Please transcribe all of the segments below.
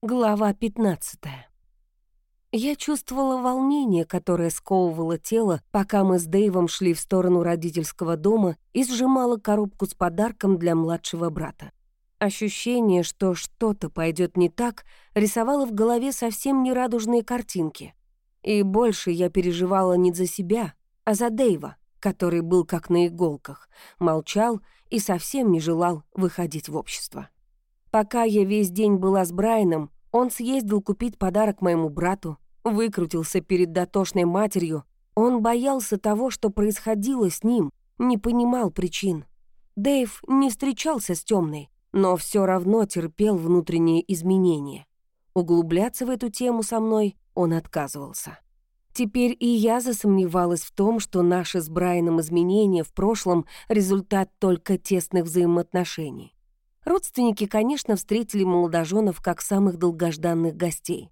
Глава 15. Я чувствовала волнение, которое сковывало тело, пока мы с Дэйвом шли в сторону родительского дома и сжимала коробку с подарком для младшего брата. Ощущение, что что-то пойдет не так, рисовало в голове совсем нерадужные картинки. И больше я переживала не за себя, а за Дэйва, который был как на иголках, молчал и совсем не желал выходить в общество. Пока я весь день была с Брайаном, он съездил купить подарок моему брату, выкрутился перед дотошной матерью. Он боялся того, что происходило с ним, не понимал причин. Дэйв не встречался с темной, но все равно терпел внутренние изменения. Углубляться в эту тему со мной он отказывался. Теперь и я засомневалась в том, что наши с Брайаном изменения в прошлом — результат только тесных взаимоотношений. Родственники, конечно, встретили молодоженов как самых долгожданных гостей.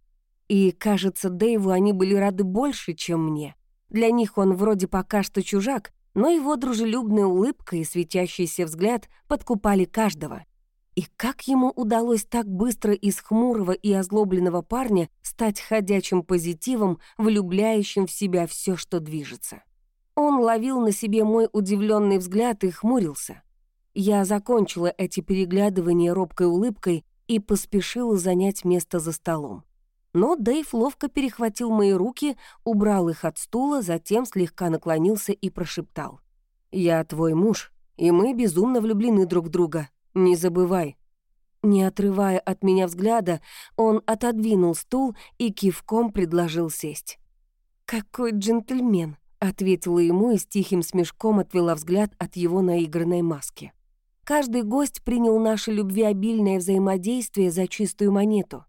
И, кажется, Дэйву они были рады больше, чем мне. Для них он вроде пока что чужак, но его дружелюбная улыбка и светящийся взгляд подкупали каждого. И как ему удалось так быстро из хмурого и озлобленного парня стать ходячим позитивом, влюбляющим в себя все, что движется? Он ловил на себе мой удивленный взгляд и хмурился. Я закончила эти переглядывания робкой улыбкой и поспешила занять место за столом. Но Дэйв ловко перехватил мои руки, убрал их от стула, затем слегка наклонился и прошептал. «Я твой муж, и мы безумно влюблены друг в друга. Не забывай». Не отрывая от меня взгляда, он отодвинул стул и кивком предложил сесть. «Какой джентльмен!» — ответила ему и с тихим смешком отвела взгляд от его наигранной маски. Каждый гость принял наше любвеобильное взаимодействие за чистую монету.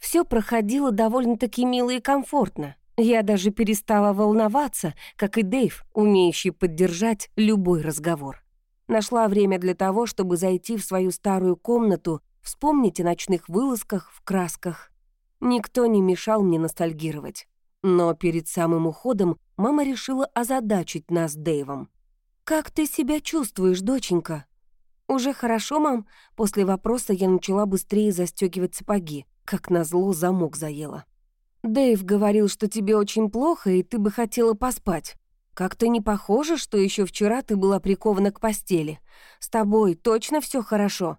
Все проходило довольно-таки мило и комфортно. Я даже перестала волноваться, как и Дэйв, умеющий поддержать любой разговор. Нашла время для того, чтобы зайти в свою старую комнату, вспомнить о ночных вылазках в красках. Никто не мешал мне ностальгировать. Но перед самым уходом мама решила озадачить нас с Дэйвом. «Как ты себя чувствуешь, доченька?» «Уже хорошо, мам?» После вопроса я начала быстрее застегивать сапоги. Как назло, замок заело. «Дэйв говорил, что тебе очень плохо, и ты бы хотела поспать. Как-то не похоже, что еще вчера ты была прикована к постели. С тобой точно все хорошо?»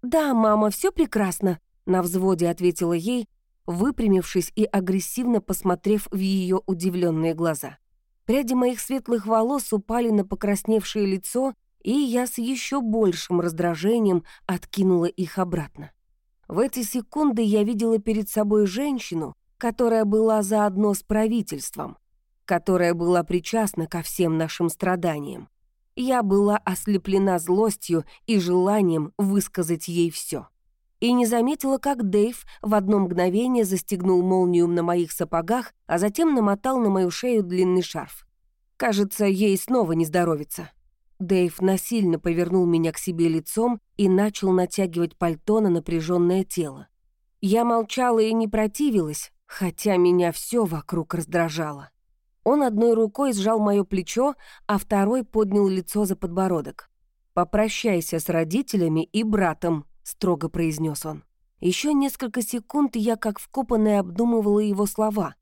«Да, мама, все прекрасно», — на взводе ответила ей, выпрямившись и агрессивно посмотрев в ее удивленные глаза. Пряди моих светлых волос упали на покрасневшее лицо, и я с еще большим раздражением откинула их обратно. В эти секунды я видела перед собой женщину, которая была заодно с правительством, которая была причастна ко всем нашим страданиям. Я была ослеплена злостью и желанием высказать ей все. И не заметила, как Дэйв в одно мгновение застегнул молнию на моих сапогах, а затем намотал на мою шею длинный шарф. Кажется, ей снова не здоровится. Дэйв насильно повернул меня к себе лицом и начал натягивать пальто на напряженное тело. Я молчала и не противилась, хотя меня все вокруг раздражало. Он одной рукой сжал мое плечо, а второй поднял лицо за подбородок. «Попрощайся с родителями и братом», — строго произнес он. Еще несколько секунд я, как вкопанная, обдумывала его слова,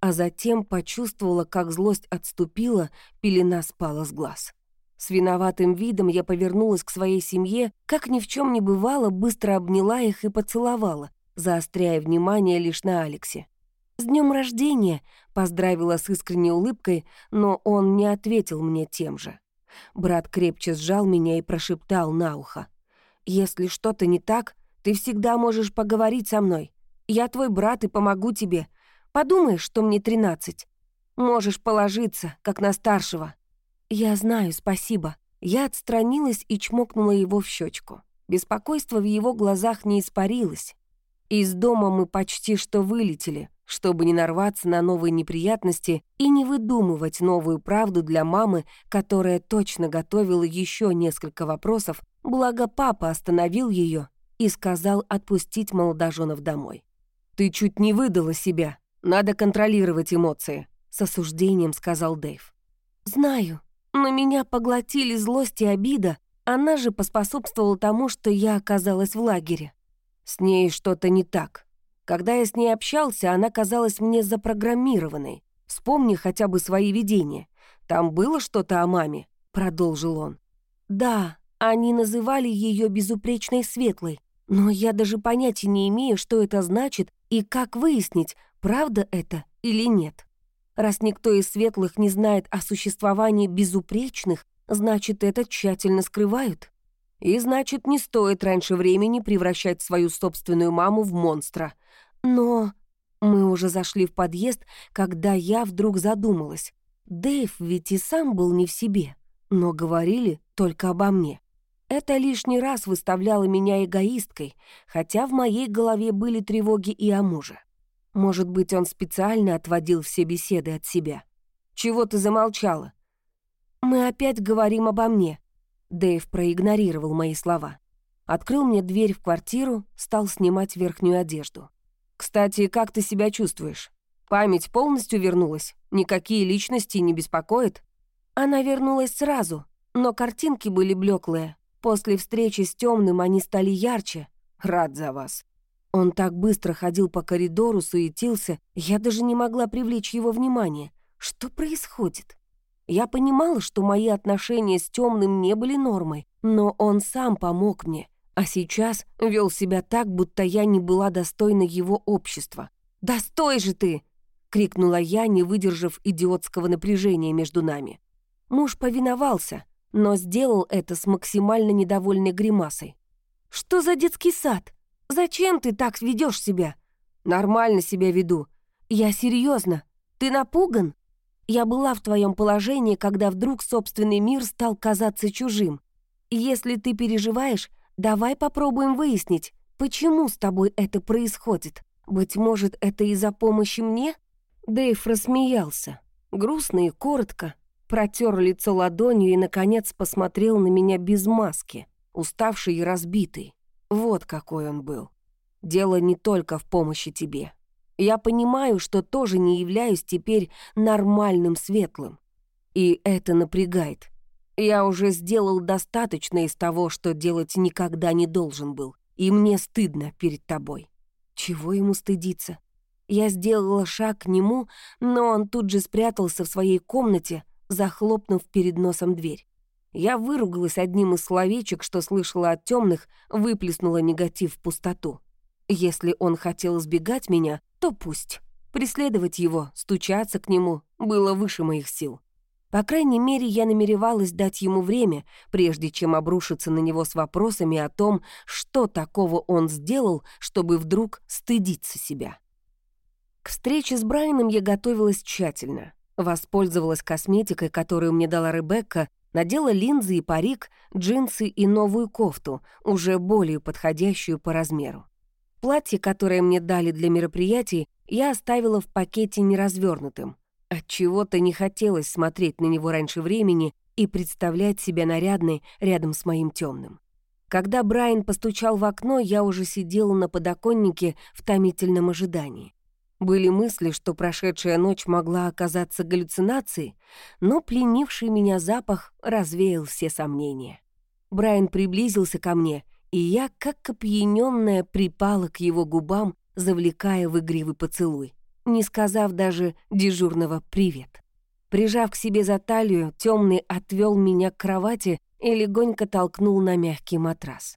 а затем почувствовала, как злость отступила, пелена спала с глаз. С виноватым видом я повернулась к своей семье, как ни в чем не бывало, быстро обняла их и поцеловала, заостряя внимание лишь на Алексе. «С днем рождения!» — поздравила с искренней улыбкой, но он не ответил мне тем же. Брат крепче сжал меня и прошептал на ухо. «Если что-то не так, ты всегда можешь поговорить со мной. Я твой брат и помогу тебе. Подумаешь, что мне тринадцать. Можешь положиться, как на старшего». «Я знаю, спасибо». Я отстранилась и чмокнула его в щечку. Беспокойство в его глазах не испарилось. Из дома мы почти что вылетели, чтобы не нарваться на новые неприятности и не выдумывать новую правду для мамы, которая точно готовила еще несколько вопросов, благо папа остановил ее и сказал отпустить молодоженов домой. «Ты чуть не выдала себя. Надо контролировать эмоции», — с осуждением сказал Дэйв. «Знаю», но меня поглотили злость и обида, она же поспособствовала тому, что я оказалась в лагере. С ней что-то не так. Когда я с ней общался, она казалась мне запрограммированной. Вспомни хотя бы свои видения. Там было что-то о маме?» — продолжил он. «Да, они называли ее безупречной светлой, но я даже понятия не имею, что это значит и как выяснить, правда это или нет. Раз никто из светлых не знает о существовании безупречных, значит, это тщательно скрывают. И значит, не стоит раньше времени превращать свою собственную маму в монстра. Но мы уже зашли в подъезд, когда я вдруг задумалась. Дэйв ведь и сам был не в себе, но говорили только обо мне. Это лишний раз выставляло меня эгоисткой, хотя в моей голове были тревоги и о муже. Может быть, он специально отводил все беседы от себя. «Чего ты замолчала?» «Мы опять говорим обо мне». Дэйв проигнорировал мои слова. Открыл мне дверь в квартиру, стал снимать верхнюю одежду. «Кстати, как ты себя чувствуешь? Память полностью вернулась? Никакие личности не беспокоят?» Она вернулась сразу, но картинки были блеклые. После встречи с темным они стали ярче. Рад за вас. Он так быстро ходил по коридору, суетился, я даже не могла привлечь его внимание. Что происходит? Я понимала, что мои отношения с темным не были нормой, но он сам помог мне а сейчас вел себя так, будто я не была достойна его общества. «Да стой же ты!» — крикнула я, не выдержав идиотского напряжения между нами. Муж повиновался, но сделал это с максимально недовольной гримасой. «Что за детский сад? Зачем ты так ведешь себя?» «Нормально себя веду. Я серьезно. Ты напуган?» Я была в твоем положении, когда вдруг собственный мир стал казаться чужим. Если ты переживаешь, Давай попробуем выяснить, почему с тобой это происходит. Быть может, это из-за помощи мне?» Дэйв рассмеялся. Грустно и коротко. Протер лицо ладонью и, наконец, посмотрел на меня без маски, уставший и разбитый. Вот какой он был. Дело не только в помощи тебе. Я понимаю, что тоже не являюсь теперь нормальным светлым. И это напрягает. Я уже сделал достаточно из того, что делать никогда не должен был, и мне стыдно перед тобой. Чего ему стыдиться? Я сделала шаг к нему, но он тут же спрятался в своей комнате, захлопнув перед носом дверь. Я выругалась одним из словечек, что слышала от темных, выплеснула негатив в пустоту. Если он хотел избегать меня, то пусть. Преследовать его, стучаться к нему было выше моих сил. По крайней мере, я намеревалась дать ему время, прежде чем обрушиться на него с вопросами о том, что такого он сделал, чтобы вдруг стыдиться себя. К встрече с Брайаном я готовилась тщательно. Воспользовалась косметикой, которую мне дала Ребекка, надела линзы и парик, джинсы и новую кофту, уже более подходящую по размеру. Платье, которое мне дали для мероприятий, я оставила в пакете неразвернутым — от чего то не хотелось смотреть на него раньше времени и представлять себя нарядной рядом с моим темным. Когда Брайан постучал в окно, я уже сидела на подоконнике в томительном ожидании. Были мысли, что прошедшая ночь могла оказаться галлюцинацией, но пленивший меня запах развеял все сомнения. Брайан приблизился ко мне, и я, как опьянённая, припала к его губам, завлекая в игривый поцелуй не сказав даже дежурного «привет». Прижав к себе за талию, темный отвел меня к кровати и легонько толкнул на мягкий матрас.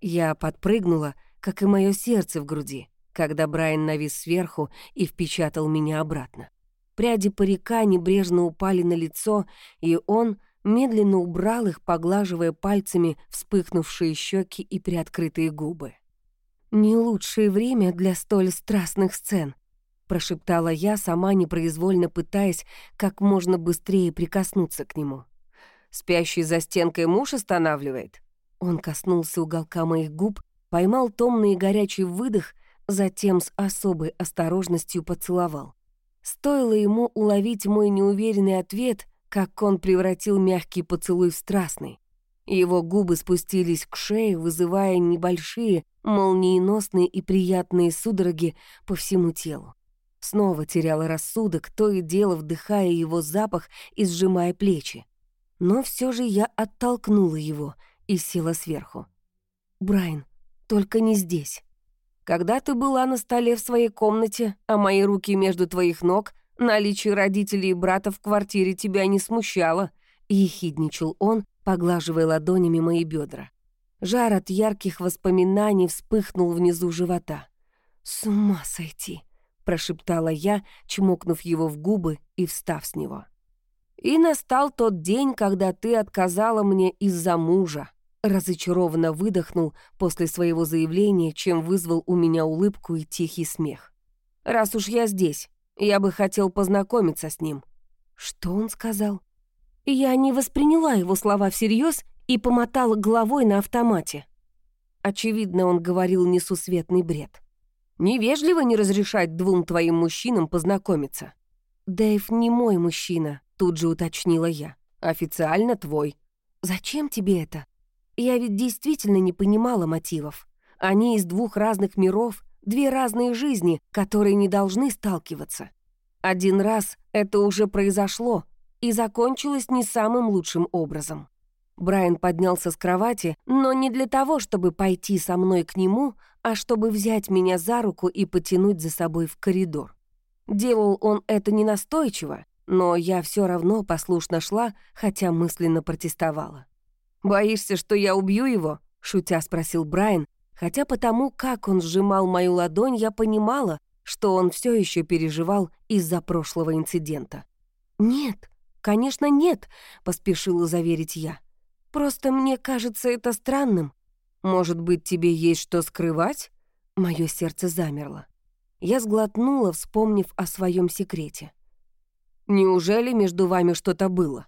Я подпрыгнула, как и мое сердце в груди, когда Брайан навис сверху и впечатал меня обратно. Пряди парика небрежно упали на лицо, и он медленно убрал их, поглаживая пальцами вспыхнувшие щеки и приоткрытые губы. Не лучшее время для столь страстных сцен, прошептала я, сама непроизвольно пытаясь как можно быстрее прикоснуться к нему. «Спящий за стенкой муж останавливает?» Он коснулся уголка моих губ, поймал томный и горячий выдох, затем с особой осторожностью поцеловал. Стоило ему уловить мой неуверенный ответ, как он превратил мягкий поцелуй в страстный. Его губы спустились к шее, вызывая небольшие, молниеносные и приятные судороги по всему телу. Снова теряла рассудок, то и дело вдыхая его запах и сжимая плечи. Но все же я оттолкнула его и села сверху. «Брайан, только не здесь». Когда ты была на столе в своей комнате, а мои руки между твоих ног, наличие родителей и брата в квартире тебя не смущало», — ехидничал он, поглаживая ладонями мои бедра. Жар от ярких воспоминаний вспыхнул внизу живота. «С ума сойти!» — прошептала я, чмокнув его в губы и встав с него. «И настал тот день, когда ты отказала мне из-за мужа», Разочарованно выдохнул после своего заявления, чем вызвал у меня улыбку и тихий смех. «Раз уж я здесь, я бы хотел познакомиться с ним». Что он сказал? Я не восприняла его слова всерьез и помотала головой на автомате. Очевидно, он говорил несусветный бред. «Невежливо не разрешать двум твоим мужчинам познакомиться». «Дэйв не мой мужчина», — тут же уточнила я. «Официально твой». «Зачем тебе это?» Я ведь действительно не понимала мотивов. Они из двух разных миров, две разные жизни, которые не должны сталкиваться. Один раз это уже произошло и закончилось не самым лучшим образом. Брайан поднялся с кровати, но не для того, чтобы пойти со мной к нему, а чтобы взять меня за руку и потянуть за собой в коридор. Делал он это не настойчиво, но я все равно послушно шла, хотя мысленно протестовала. «Боишься, что я убью его?» — шутя спросил Брайан, хотя потому, как он сжимал мою ладонь, я понимала, что он все еще переживал из-за прошлого инцидента. «Нет, конечно, нет», — поспешила заверить я. «Просто мне кажется это странным. Может быть, тебе есть что скрывать?» Мое сердце замерло. Я сглотнула, вспомнив о своем секрете. «Неужели между вами что-то было?»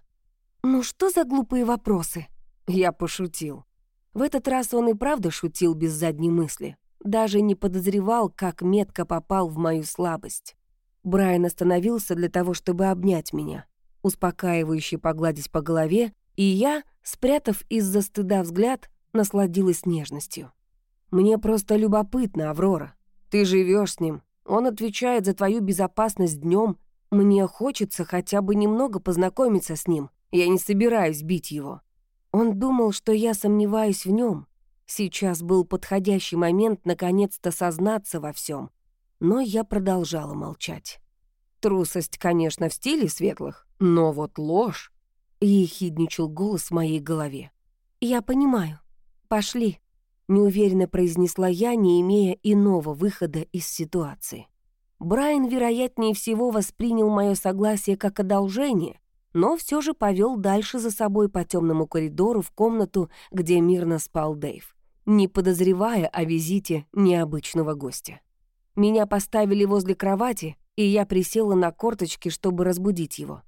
«Ну что за глупые вопросы?» Я пошутил. В этот раз он и правда шутил без задней мысли. Даже не подозревал, как метко попал в мою слабость. Брайан остановился для того, чтобы обнять меня, успокаивающе погладить по голове, и я, спрятав из-за стыда взгляд, насладилась нежностью. «Мне просто любопытно, Аврора. Ты живешь с ним, он отвечает за твою безопасность днем. Мне хочется хотя бы немного познакомиться с ним. Я не собираюсь бить его. Он думал, что я сомневаюсь в нем. Сейчас был подходящий момент наконец-то сознаться во всем, но я продолжала молчать. Трусость, конечно, в стиле светлых, но вот ложь. Ехидничал голос в моей голове. «Я понимаю. Пошли», — неуверенно произнесла я, не имея иного выхода из ситуации. Брайан, вероятнее всего, воспринял мое согласие как одолжение но все же повел дальше за собой по темному коридору в комнату, где мирно спал Дэйв, не подозревая о визите необычного гостя. Меня поставили возле кровати, и я присела на корточки, чтобы разбудить его.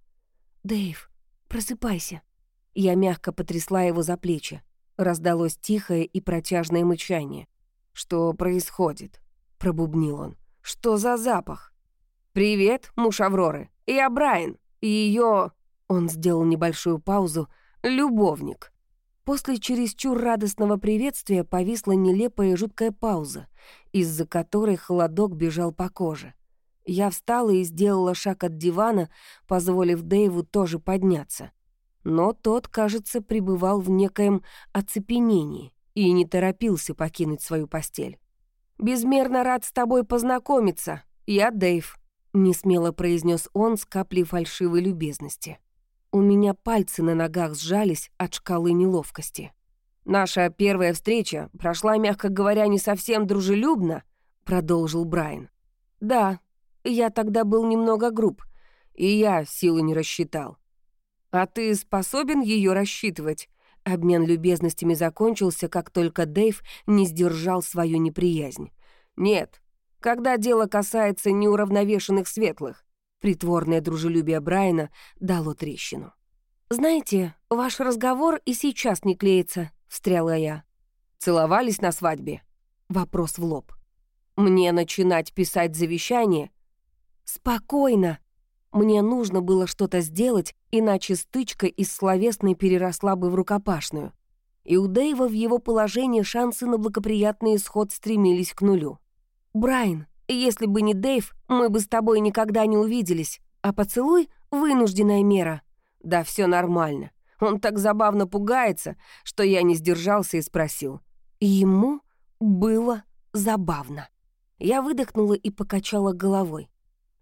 «Дэйв, просыпайся». Я мягко потрясла его за плечи. Раздалось тихое и протяжное мычание. «Что происходит?» — пробубнил он. «Что за запах?» «Привет, муж Авроры. Я Брайан. Ее он сделал небольшую паузу. «Любовник». После чересчур радостного приветствия повисла нелепая и жуткая пауза, из-за которой холодок бежал по коже. Я встала и сделала шаг от дивана, позволив Дэйву тоже подняться. Но тот, кажется, пребывал в некоем оцепенении и не торопился покинуть свою постель. «Безмерно рад с тобой познакомиться. Я Дэйв», — несмело произнес он с каплей фальшивой любезности. У меня пальцы на ногах сжались от шкалы неловкости. «Наша первая встреча прошла, мягко говоря, не совсем дружелюбно», — продолжил Брайан. «Да, я тогда был немного груб, и я силы не рассчитал. А ты способен ее рассчитывать?» Обмен любезностями закончился, как только Дэйв не сдержал свою неприязнь. «Нет, когда дело касается неуравновешенных светлых. Притворное дружелюбие Брайана дало трещину. «Знаете, ваш разговор и сейчас не клеится», — встряла я. «Целовались на свадьбе?» Вопрос в лоб. «Мне начинать писать завещание?» «Спокойно. Мне нужно было что-то сделать, иначе стычка из словесной переросла бы в рукопашную. И у Дэйва в его положении шансы на благоприятный исход стремились к нулю. «Брайан, если бы не Дэйв, мы бы с тобой никогда не увиделись. А поцелуй — вынужденная мера. Да все нормально. Он так забавно пугается, что я не сдержался и спросил. Ему было забавно. Я выдохнула и покачала головой.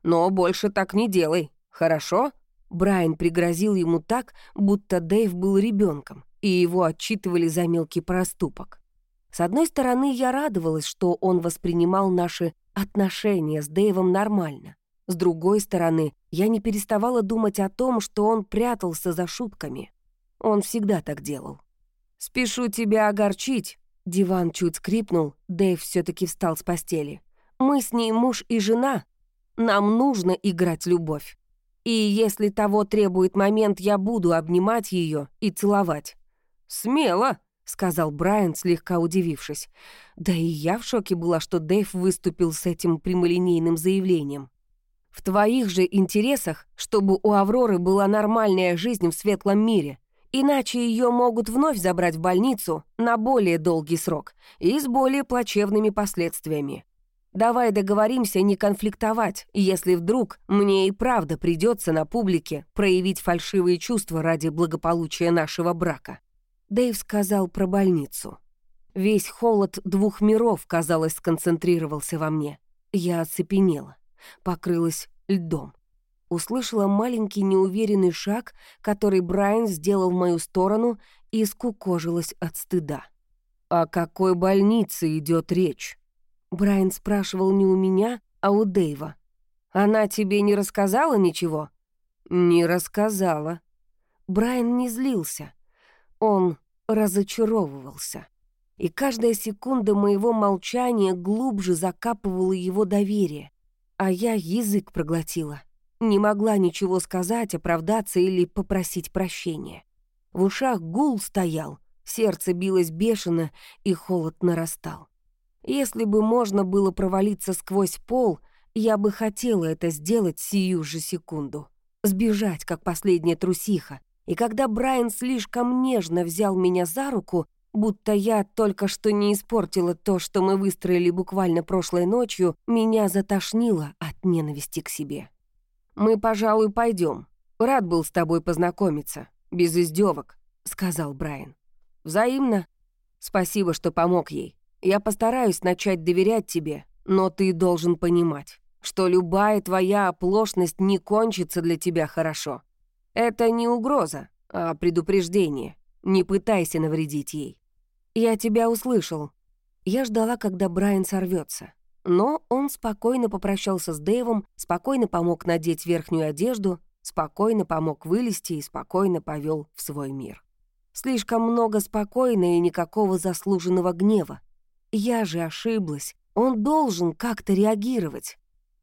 «Но больше так не делай, хорошо?» Брайан пригрозил ему так, будто Дэйв был ребенком, и его отчитывали за мелкий проступок. С одной стороны, я радовалась, что он воспринимал наши отношения с Дэйвом нормально. С другой стороны, я не переставала думать о том, что он прятался за шутками. Он всегда так делал. «Спешу тебя огорчить», — диван чуть скрипнул, Дэйв все таки встал с постели. «Мы с ней муж и жена. Нам нужно играть любовь. И если того требует момент, я буду обнимать ее и целовать». «Смело», — сказал Брайан, слегка удивившись. Да и я в шоке была, что Дэйв выступил с этим прямолинейным заявлением. «В твоих же интересах, чтобы у Авроры была нормальная жизнь в светлом мире, иначе ее могут вновь забрать в больницу на более долгий срок и с более плачевными последствиями. Давай договоримся не конфликтовать, если вдруг мне и правда придется на публике проявить фальшивые чувства ради благополучия нашего брака». Дэйв сказал про больницу. Весь холод двух миров, казалось, сконцентрировался во мне. Я оцепенела, покрылась льдом. Услышала маленький неуверенный шаг, который Брайан сделал в мою сторону и скукожилась от стыда. «О какой больнице идет речь?» Брайан спрашивал не у меня, а у Дэйва. «Она тебе не рассказала ничего?» «Не рассказала». Брайан не злился. Он разочаровывался. И каждая секунда моего молчания глубже закапывала его доверие. А я язык проглотила. Не могла ничего сказать, оправдаться или попросить прощения. В ушах гул стоял, сердце билось бешено, и холод нарастал. Если бы можно было провалиться сквозь пол, я бы хотела это сделать сию же секунду. Сбежать, как последняя трусиха. И когда Брайан слишком нежно взял меня за руку, будто я только что не испортила то, что мы выстроили буквально прошлой ночью, меня затошнило от ненависти к себе. «Мы, пожалуй, пойдем. Рад был с тобой познакомиться. Без издевок», — сказал Брайан. «Взаимно. Спасибо, что помог ей. Я постараюсь начать доверять тебе, но ты должен понимать, что любая твоя оплошность не кончится для тебя хорошо. Это не угроза, а предупреждение. Не пытайся навредить ей. Я тебя услышал. Я ждала, когда Брайан сорвется. Но он спокойно попрощался с Дэйвом, спокойно помог надеть верхнюю одежду, спокойно помог вылезти и спокойно повел в свой мир. Слишком много спокойно и никакого заслуженного гнева. Я же ошиблась. Он должен как-то реагировать.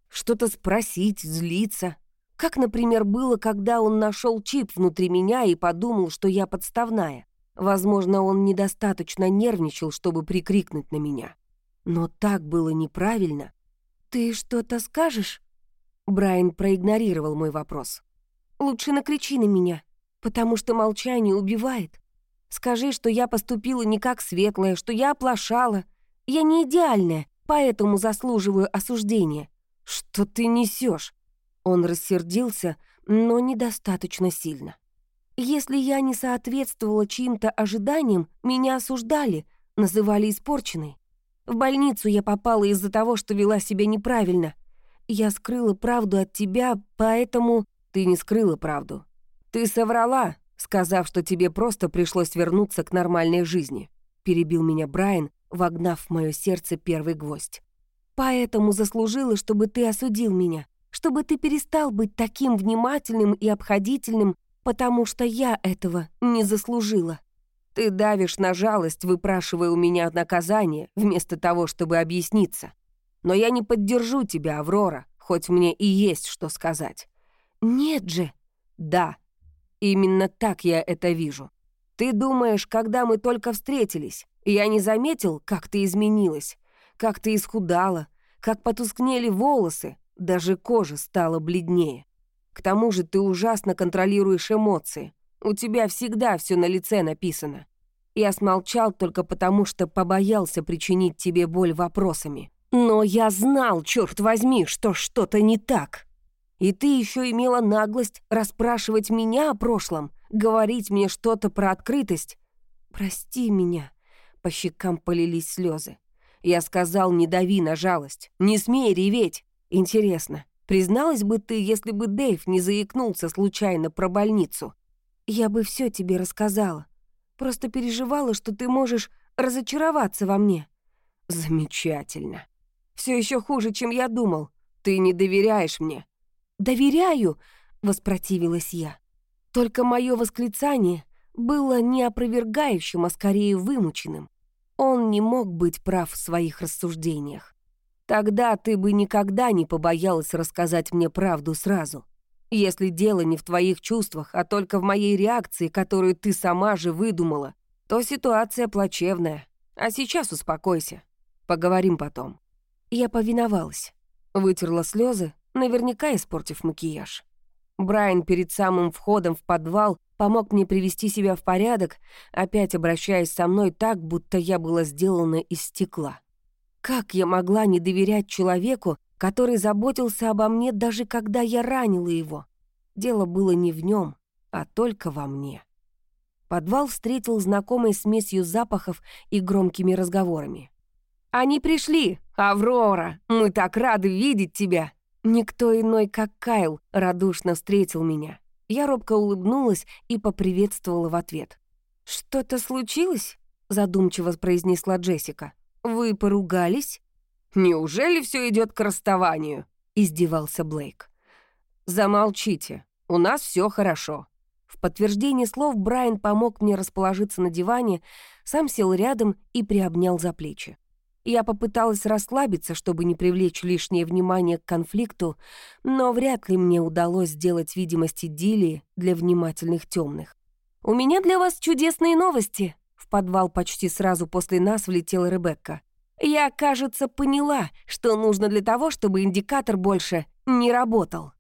Что-то спросить, злиться. Как, например, было, когда он нашел чип внутри меня и подумал, что я подставная. Возможно, он недостаточно нервничал, чтобы прикрикнуть на меня. Но так было неправильно. «Ты что-то скажешь?» Брайан проигнорировал мой вопрос. «Лучше накричи на меня, потому что молчание убивает. Скажи, что я поступила не как светлая, что я оплошала, я не идеальная, поэтому заслуживаю осуждения. Что ты несешь? Он рассердился, но недостаточно сильно. Если я не соответствовала чьим-то ожиданиям, меня осуждали, называли испорченной. В больницу я попала из-за того, что вела себя неправильно. Я скрыла правду от тебя, поэтому... Ты не скрыла правду. Ты соврала, сказав, что тебе просто пришлось вернуться к нормальной жизни. Перебил меня Брайан, вогнав в мое сердце первый гвоздь. «Поэтому заслужила, чтобы ты осудил меня, чтобы ты перестал быть таким внимательным и обходительным, потому что я этого не заслужила. Ты давишь на жалость, выпрашивая у меня наказание, вместо того, чтобы объясниться. Но я не поддержу тебя, Аврора, хоть мне и есть что сказать». «Нет же». «Да, именно так я это вижу. Ты думаешь, когда мы только встретились, я не заметил, как ты изменилась, как ты исхудала, как потускнели волосы, даже кожа стала бледнее. К тому же ты ужасно контролируешь эмоции. У тебя всегда все на лице написано. Я смолчал только потому, что побоялся причинить тебе боль вопросами. Но я знал, черт возьми, что что-то не так. И ты еще имела наглость расспрашивать меня о прошлом, говорить мне что-то про открытость. Прости меня, по щекам полились слезы. Я сказал, не дави на жалость, не смей реветь. Интересно, призналась бы ты, если бы Дэйв не заикнулся случайно про больницу? Я бы все тебе рассказала. Просто переживала, что ты можешь разочароваться во мне. Замечательно. Все еще хуже, чем я думал. Ты не доверяешь мне. Доверяю, воспротивилась я. Только мое восклицание было не опровергающим, а скорее вымученным. Он не мог быть прав в своих рассуждениях. Тогда ты бы никогда не побоялась рассказать мне правду сразу. Если дело не в твоих чувствах, а только в моей реакции, которую ты сама же выдумала, то ситуация плачевная. А сейчас успокойся. Поговорим потом». Я повиновалась. Вытерла слезы, наверняка испортив макияж. Брайан перед самым входом в подвал помог мне привести себя в порядок, опять обращаясь со мной так, будто я была сделана из стекла. Как я могла не доверять человеку, который заботился обо мне даже когда я ранила его? Дело было не в нем, а только во мне. Подвал встретил знакомой смесью запахов и громкими разговорами. «Они пришли! Аврора! Мы так рады видеть тебя!» Никто иной, как Кайл, радушно встретил меня. Я робко улыбнулась и поприветствовала в ответ. «Что-то случилось?» — задумчиво произнесла Джессика. «Вы поругались?» «Неужели все идет к расставанию?» — издевался Блейк. «Замолчите, у нас все хорошо». В подтверждение слов Брайан помог мне расположиться на диване, сам сел рядом и приобнял за плечи. Я попыталась расслабиться, чтобы не привлечь лишнее внимание к конфликту, но вряд ли мне удалось сделать видимость идиллии для внимательных темных. «У меня для вас чудесные новости!» Подвал почти сразу после нас влетела Ребекка. «Я, кажется, поняла, что нужно для того, чтобы индикатор больше не работал».